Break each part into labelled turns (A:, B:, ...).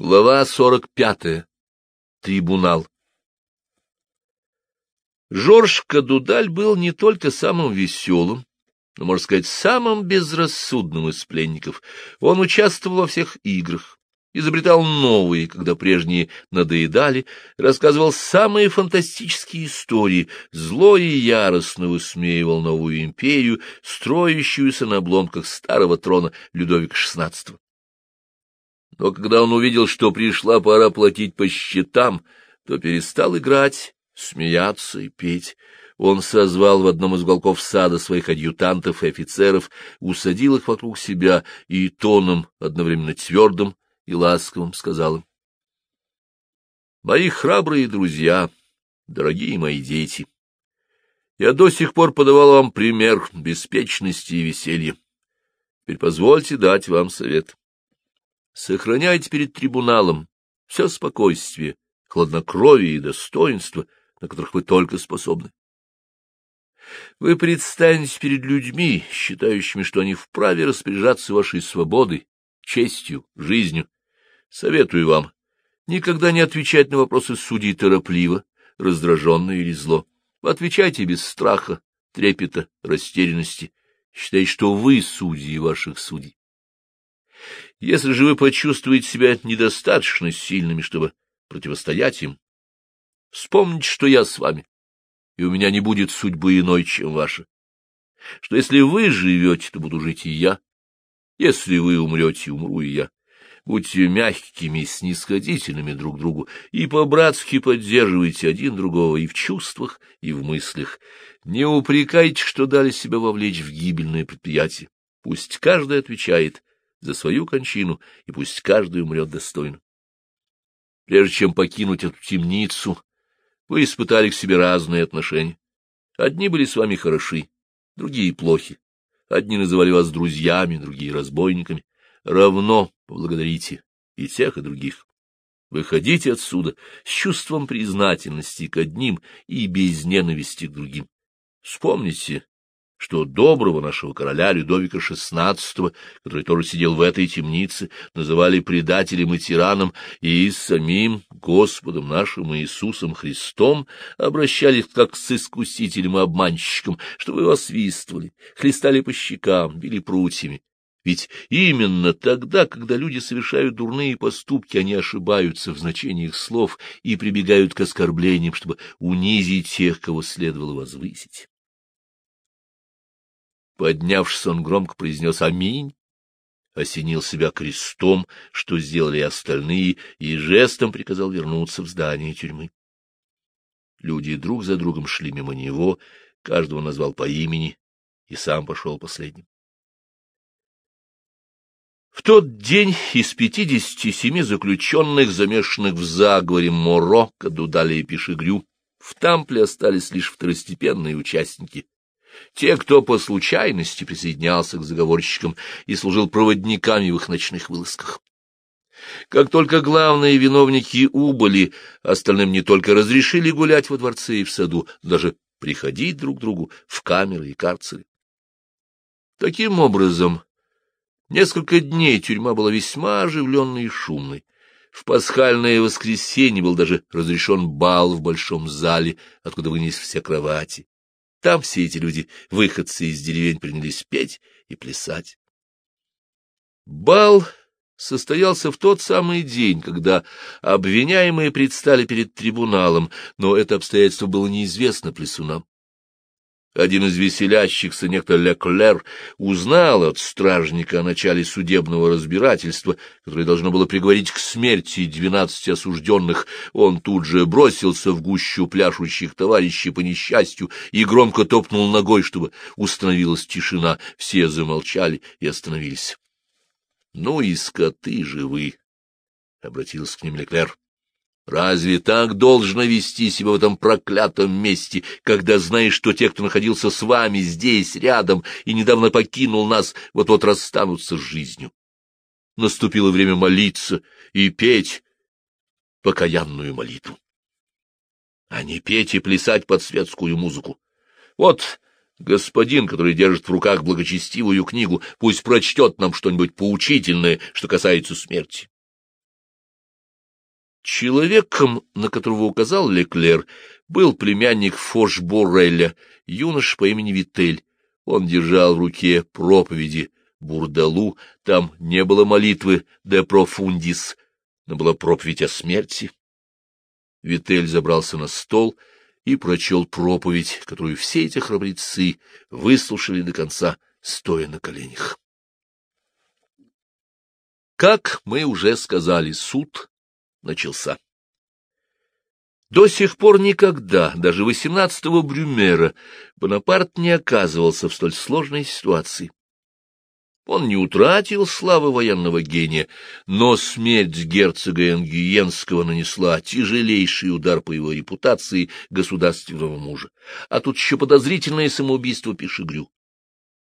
A: Глава сорок пятая. Трибунал. Жорж Кадудаль был не только самым веселым, но, можно сказать, самым безрассудным из пленников. Он участвовал во всех играх, изобретал новые, когда прежние надоедали, рассказывал самые фантастические истории, зло и яростно высмеивал новую империю, строящуюся на обломках старого трона Людовика XVI. Но когда он увидел, что пришла пора платить по счетам, то перестал играть, смеяться и петь. Он созвал в одном из уголков сада своих адъютантов и офицеров, усадил их вокруг себя и тоном, одновременно твердым и ласковым, сказал им. «Мои храбрые друзья, дорогие мои дети, я до сих пор подавал вам пример беспечности и веселья. Теперь позвольте дать вам совет. Сохраняйте перед трибуналом все спокойствие, хладнокровие и достоинство, на которых вы только способны. Вы предстанете перед людьми, считающими, что они вправе распоряжаться вашей свободой, честью, жизнью. Советую вам никогда не отвечать на вопросы судей торопливо, раздраженно или зло. Отвечайте без страха, трепета, растерянности. Считайте, что вы судьи ваших судей. Если же вы почувствуете себя недостаточно сильными, чтобы противостоять им, вспомните, что я с вами, и у меня не будет судьбы иной, чем ваша. Что если вы живете, то буду жить и я. Если вы умрете, умру и я. Будьте мягкими и снисходительными друг другу, и по-братски поддерживайте один другого и в чувствах, и в мыслях. Не упрекайте, что дали себя вовлечь в гибельное предприятие. Пусть каждый отвечает за свою кончину, и пусть каждый умрет достойно. Прежде чем покинуть эту темницу, вы испытали к себе разные отношения. Одни были с вами хороши, другие плохи. Одни называли вас друзьями, другие — разбойниками. Равно поблагодарите и тех, и других. Выходите отсюда с чувством признательности к одним и без ненависти к другим. Вспомните что доброго нашего короля Людовика XVI, который тоже сидел в этой темнице, называли предателем и тираном, и самим Господом нашим Иисусом Христом обращались как с искусителем и обманщиком, что вы освистывали, хлестали по щекам, били прутьями. Ведь именно тогда, когда люди совершают дурные поступки, они ошибаются в значении их слов и прибегают к оскорблениям, чтобы унизить тех, кого следовало возвысить. Поднявшись, он громко произнес «Аминь», осенил себя крестом, что сделали остальные, и жестом приказал вернуться в здание тюрьмы. Люди друг за другом шли мимо него, каждого назвал по имени и сам пошел последним. В тот день из пятидесяти семи заключенных, замешанных в заговоре Моро, Кадудали и Пишегрю, в Тампле остались лишь второстепенные участники те, кто по случайности присоединялся к заговорщикам и служил проводниками в их ночных вылазках. Как только главные виновники убыли, остальным не только разрешили гулять во дворце и в саду, даже приходить друг к другу в камеры и карцеры. Таким образом, несколько дней тюрьма была весьма оживленной и шумной. В пасхальное воскресенье был даже разрешен бал в большом зале, откуда вынес все кровати. Там все эти люди, выходцы из деревень, принялись петь и плясать. Бал состоялся в тот самый день, когда обвиняемые предстали перед трибуналом, но это обстоятельство было неизвестно плесунам. Один из веселящихся, некто Леклер, узнал от стражника о начале судебного разбирательства, которое должно было приговорить к смерти двенадцати осужденных. Он тут же бросился в гущу пляшущих товарищей по несчастью и громко топнул ногой, чтобы установилась тишина. Все замолчали и остановились. — Ну и скоты же вы! — обратился к ним Леклер. Разве так должно вести себя в этом проклятом месте, когда знаешь, что те, кто находился с вами здесь, рядом, и недавно покинул нас, вот-вот расстанутся с жизнью? Наступило время молиться и петь покаянную молитву, а не петь и плясать под светскую музыку. Вот господин, который держит в руках благочестивую книгу, пусть прочтет нам что-нибудь поучительное, что касается смерти. Человеком, на которого указал Леклер, был племянник Фош-Борреля, юнош по имени Витель. Он держал в руке проповеди Бурдалу, там не было молитвы «де профундис», но была проповедь о смерти. Витель забрался на стол и прочел проповедь, которую все эти храбрецы выслушали до конца, стоя на коленях. Как мы уже сказали, суд начался. До сих пор никогда, даже восемнадцатого Брюмера, Бонапарт не оказывался в столь сложной ситуации. Он не утратил славы военного гения, но смерть герцога Энгиенского нанесла тяжелейший удар по его репутации государственного мужа. А тут еще подозрительное самоубийство Пишегрю.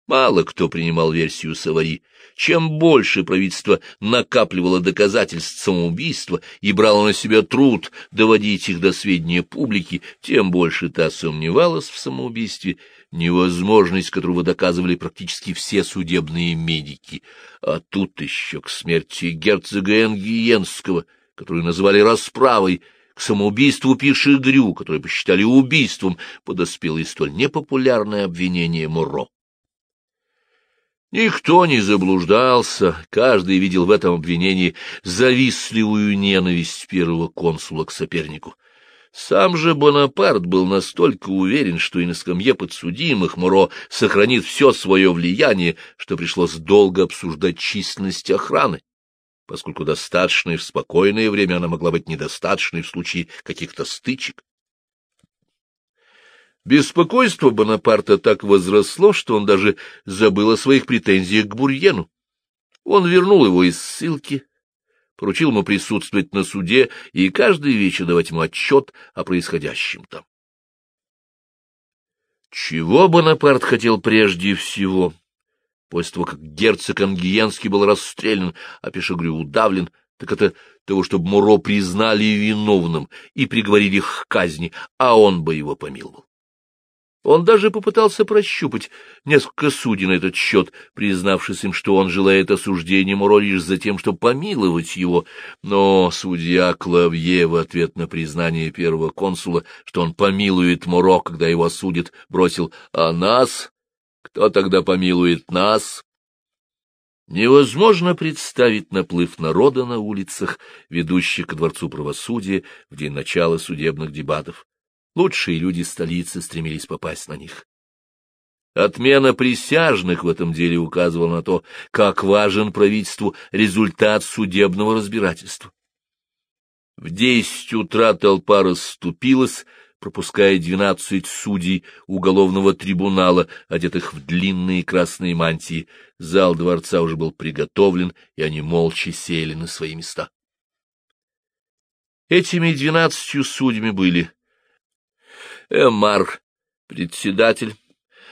A: Мало кто принимал версию Савари. Чем больше правительство накапливало доказательств самоубийства и брало на себя труд доводить их до сведения публики, тем больше та сомневалась в самоубийстве, невозможность которого доказывали практически все судебные медики. А тут еще к смерти герцога Энгиенского, которую называли расправой, к самоубийству Пишегрю, которое посчитали убийством, подоспело и столь непопулярное обвинение Муро. Никто не заблуждался, каждый видел в этом обвинении завистливую ненависть первого консула к сопернику. Сам же Бонапарт был настолько уверен, что и на скамье подсудимых Моро сохранит все свое влияние, что пришлось долго обсуждать численность охраны, поскольку достаточной в спокойное время она могла быть недостаточной в случае каких-то стычек. Беспокойство Бонапарта так возросло, что он даже забыл о своих претензиях к Бурьену. Он вернул его из ссылки, поручил ему присутствовать на суде и каждый вечер давать ему отчет о происходящем там. Чего Бонапарт хотел прежде всего? После того, как герцог Ангиенский был расстрелян, а Пешегрю удавлен, так это того, чтобы Муро признали виновным и приговорили к казни, а он бы его помиловал. Он даже попытался прощупать несколько судей на этот счет, признавшись им, что он желает осуждения Муро лишь за тем, чтобы помиловать его, но судья Клавье в ответ на признание первого консула, что он помилует Муро, когда его осудят, бросил «А нас? Кто тогда помилует нас?» Невозможно представить наплыв народа на улицах, ведущих к Дворцу правосудия в день начала судебных дебатов. Лучшие люди столицы стремились попасть на них. Отмена присяжных в этом деле указывала на то, как важен правительству результат судебного разбирательства. В десять утра толпа расступилась, пропуская двенадцать судей уголовного трибунала, одетых в длинные красные мантии. Зал дворца уже был приготовлен, и они молча сели на свои места. Этими двенадцатью судьями были Эмар — председатель,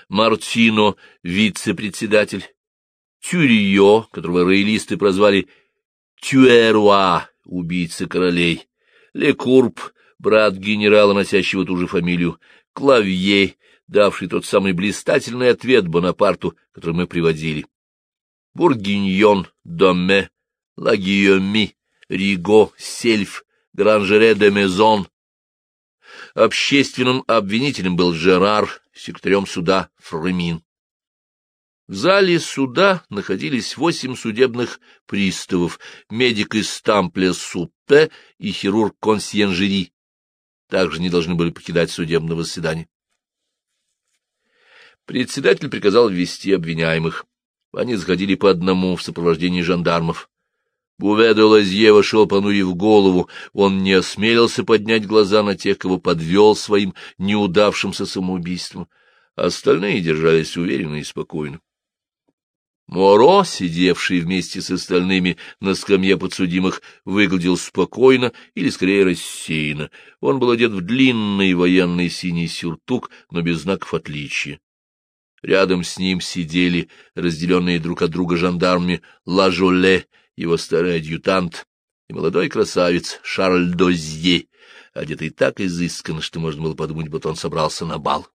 A: Мартино — вице-председатель, Тюрио, которого роялисты прозвали Тюэруа, убийца королей, Лекурб, брат генерала, носящего ту же фамилию, Клавье, давший тот самый блистательный ответ Бонапарту, который мы приводили, Бургиньон, Доме, Лагиоми, Риго, Сельф, Гранжере де Мезон, Общественным обвинителем был Жерар, секретарем суда Фремин. В зале суда находились восемь судебных приставов, медик из Тампля Суппе и хирург Консьенжери. Также не должны были покидать судебного заседания. Председатель приказал ввести обвиняемых. Они заходили по одному в сопровождении жандармов. Буве де Лазье вошел, понурив голову. Он не осмелился поднять глаза на тех, кого подвел своим неудавшимся самоубийством. Остальные держались уверенно и спокойно. Моро, сидевший вместе с остальными на скамье подсудимых, выглядел спокойно или, скорее, рассеянно. Он был одет в длинный военный синий сюртук, но без знаков отличия. Рядом с ним сидели, разделенные друг от друга жандармами, Лажоле его старый адъютант и молодой красавец Шарль Дозье, одетый так изысканно, что можно было подумать, будто он собрался на бал.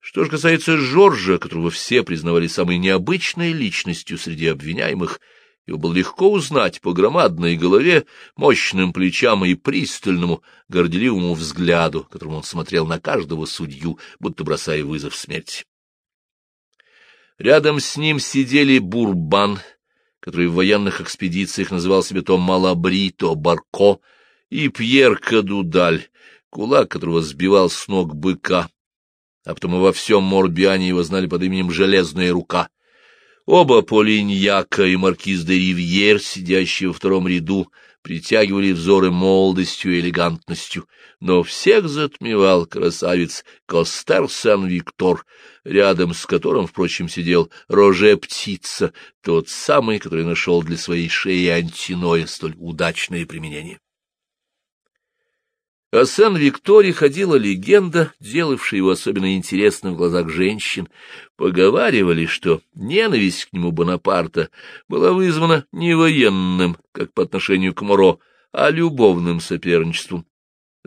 A: Что же касается Жоржа, которого все признавали самой необычной личностью среди обвиняемых, Его было легко узнать по громадной голове, мощным плечам и пристальному, горделивому взгляду, которым он смотрел на каждого судью, будто бросая вызов смерти. Рядом с ним сидели Бурбан, который в военных экспедициях называл себя то Малабри, то Барко, и Пьер Кадудаль, кулак которого сбивал с ног быка, а потом и во всем Морбиане его знали под именем «Железная рука». Оба Полиньяка и маркиз де Ривьер, сидящие во втором ряду, притягивали взоры молодостью и элегантностью, но всех затмевал красавец Костер Сан-Виктор, рядом с которым, впрочем, сидел Роже-птица, тот самый, который нашел для своей шеи антиноя столь удачное применение. О Сен-Викторе ходила легенда, делавшая его особенно интересным в глазах женщин. Поговаривали, что ненависть к нему Бонапарта была вызвана не военным, как по отношению к Моро, а любовным соперничеством.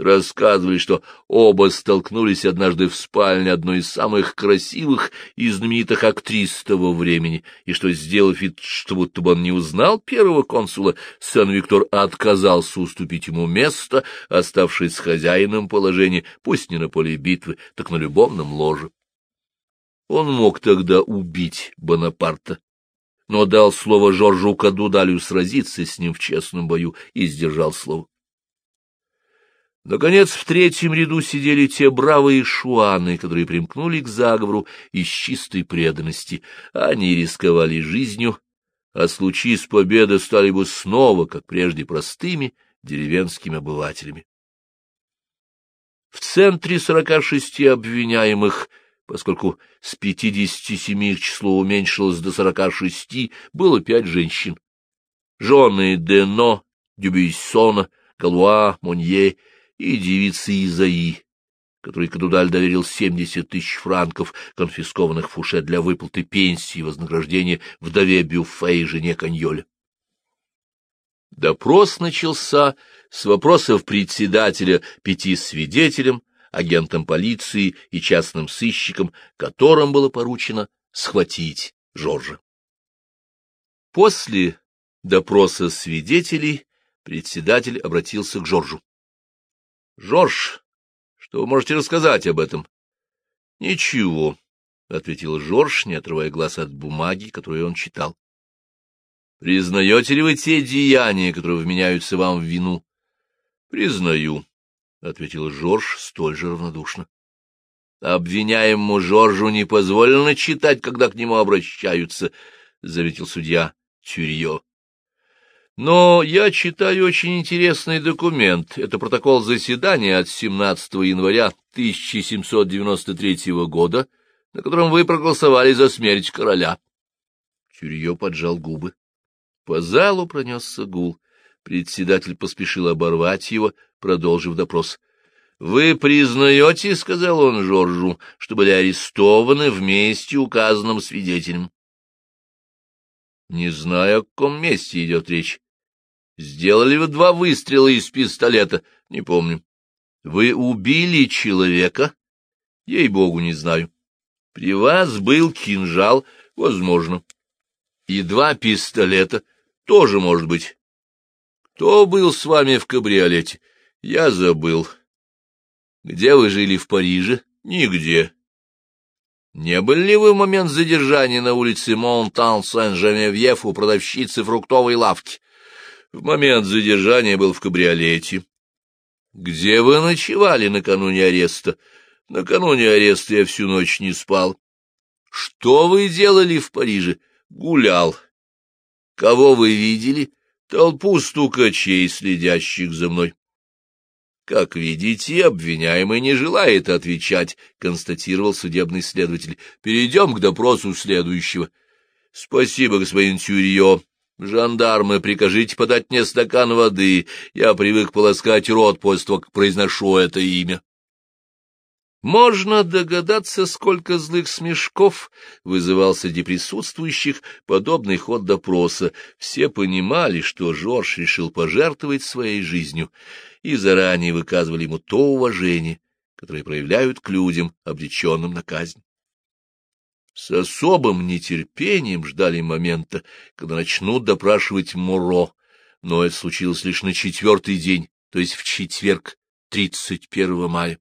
A: Рассказывали, что оба столкнулись однажды в спальне одной из самых красивых и знаменитых актрис того времени, и что, сделав вид, что будто бы он не узнал первого консула, Сан-Виктор отказался уступить ему место, оставшись с хозяином положения, пусть не на поле битвы, так на любовном ложе. Он мог тогда убить Бонапарта, но дал слово Жоржу Кадудалю сразиться с ним в честном бою и сдержал слово. Наконец, в третьем ряду сидели те бравые шуаны, которые примкнули к заговору из чистой преданности. Они рисковали жизнью, а случись победы стали бы снова, как прежде, простыми деревенскими обывателями. В центре сорока шести обвиняемых, поскольку с пятидесяти семи их число уменьшилось до сорока шести, было пять женщин. Жены Дено, Дюбейсона, Галуа, Монье и девицы Изаи, которой Кадудаль доверил семьдесят тысяч франков, конфискованных Фуше для выплаты пенсии и вознаграждения вдове Бюффе и жене Каньоля. Допрос начался с вопросов председателя пяти свидетелям, агентам полиции и частным сыщикам, которым было поручено схватить Жоржа. После допроса свидетелей председатель обратился к Жоржу. — Жорж, что вы можете рассказать об этом? — Ничего, — ответил Жорж, не отрывая глаз от бумаги, которую он читал. — Признаете ли вы те деяния, которые вменяются вам в вину? — Признаю, — ответил Жорж столь же равнодушно. — Обвиняемому Жоржу не позволено читать, когда к нему обращаются, — заметил судья Тюрье. Но я читаю очень интересный документ. Это протокол заседания от 17 января 1793 года, на котором вы проголосовали за смерть короля. Тюрье поджал губы. По залу пронесся гул. Председатель поспешил оборвать его, продолжив допрос. — Вы признаете, — сказал он Жоржу, — что были арестованы вместе указанным свидетелем? — Не знаю, о каком месте идет речь. Сделали вы два выстрела из пистолета? Не помню. Вы убили человека? Ей-богу, не знаю. При вас был кинжал? Возможно. И два пистолета? Тоже может быть. Кто был с вами в кабриолете? Я забыл. Где вы жили в Париже? Нигде. Не были ли вы в момент задержания на улице Монтан-Сен-Женевьев у продавщицы фруктовой лавки? В момент задержания был в кабриолете. Где вы ночевали накануне ареста? Накануне ареста я всю ночь не спал. Что вы делали в Париже? Гулял. Кого вы видели? Толпу стукачей, следящих за мной. Как видите, обвиняемый не желает отвечать, констатировал судебный следователь. Перейдем к допросу следующего. Спасибо, господин Тюрье. Жандармы, прикажите подать мне стакан воды. Я привык полоскать рот после того, как произношу это имя. Можно догадаться, сколько злых смешков вызывал среди присутствующих подобный ход допроса. Все понимали, что Жорж решил пожертвовать своей жизнью, и заранее выказывали ему то уважение, которое проявляют к людям, обреченным на казнь. С особым нетерпением ждали момента, когда начнут допрашивать Муро, но это случилось лишь на четвертый день, то есть в четверг, 31 мая.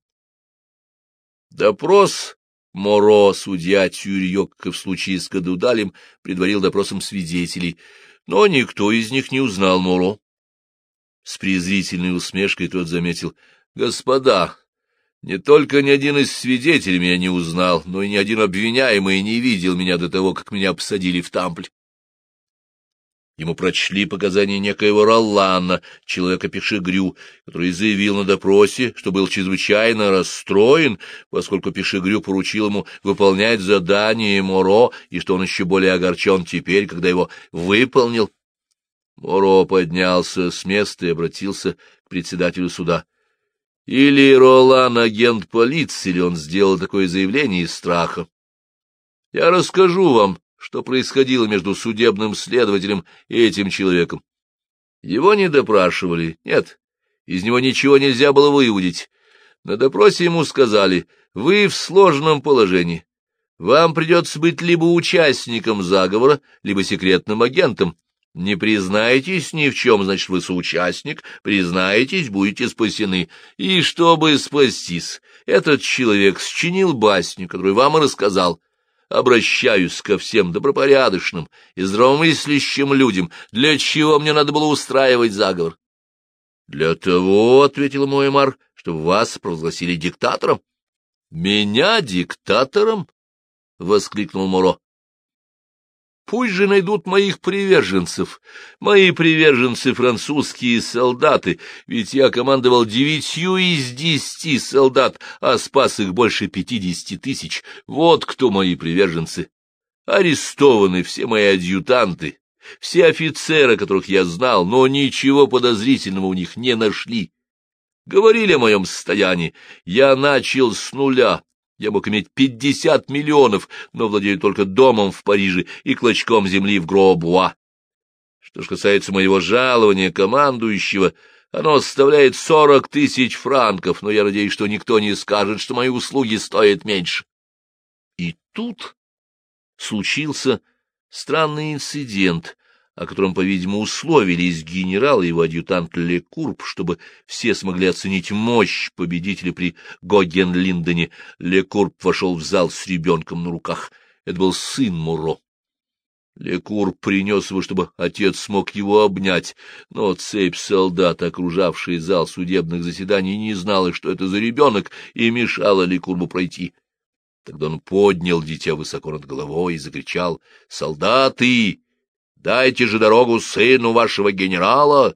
A: Допрос Моро, судья Тюрьё, как в случае с Кадудалем, предварил допросом свидетелей, но никто из них не узнал Моро. С презрительной усмешкой тот заметил, — Господа, не только ни один из свидетелей меня не узнал, но и ни один обвиняемый не видел меня до того, как меня посадили в тампль. Ему прочли показания некоего Роллана, человека Пешегрю, который заявил на допросе, что был чрезвычайно расстроен, поскольку Пешегрю поручил ему выполнять задание Моро, и что он еще более огорчен теперь, когда его выполнил. Моро поднялся с места и обратился к председателю суда. Или Ролан агент полиции, или он сделал такое заявление из страха. Я расскажу вам, что происходило между судебным следователем и этим человеком. Его не допрашивали, нет, из него ничего нельзя было выудить. На допросе ему сказали, вы в сложном положении. Вам придется быть либо участником заговора, либо секретным агентом. Не признаетесь ни в чем, значит, вы соучастник, признаетесь, будете спасены. И чтобы спастись, этот человек счинил басню, которую вам и рассказал обращаюсь ко всем добропорядочным и здравомыслящим людям, для чего мне надо было устраивать заговор. — Для того, — ответил мой Мар, — чтобы вас провозгласили диктатором. — Меня диктатором? — воскликнул Муро. Пусть же найдут моих приверженцев, мои приверженцы французские солдаты, ведь я командовал девятью из десяти солдат, а спас их больше пятидесяти тысяч. Вот кто мои приверженцы. Арестованы все мои адъютанты, все офицеры, которых я знал, но ничего подозрительного у них не нашли. Говорили о моем состоянии. Я начал с нуля, я мог иметь пятьдесят миллионов, но владею только домом в Париже и клочком земли в Гробуа. Что ж касается моего жалования командующего, оно составляет сорок тысяч франков, но я надеюсь, что никто не скажет, что мои услуги стоят меньше. И тут случился странный инцидент, о котором, по-видимому, условились генерал и его адъютант Лекурб, чтобы все смогли оценить мощь победителя при Гогенлиндене. Лекурб вошел в зал с ребенком на руках. Это был сын Муро. Лекурб принес его, чтобы отец смог его обнять, но цепь солдат, окружавшая зал судебных заседаний, не знала, что это за ребенок, и мешала Лекурбу пройти. Тогда он поднял дитя высоко над головой и закричал «Солдаты!» Дайте же дорогу сыну вашего генерала!»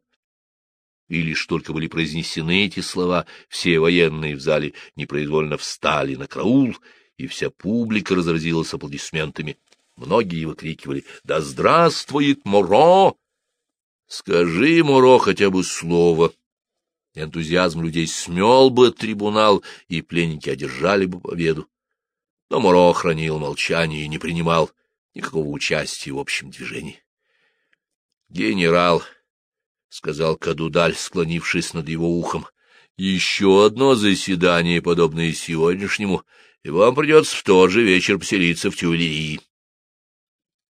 A: И лишь только были произнесены эти слова, все военные в зале непроизвольно встали на караул, и вся публика разразилась аплодисментами. Многие выкрикивали «Да здравствует Моро!» «Скажи, Моро, хотя бы слово!» Энтузиазм людей смел бы трибунал, и пленники одержали бы победу. Но Моро хранил молчание и не принимал никакого участия в общем движении. Генерал, — сказал Кадудаль, склонившись над его ухом, — еще одно заседание, подобное сегодняшнему, и вам придется в тот же вечер поселиться в Тюлерии.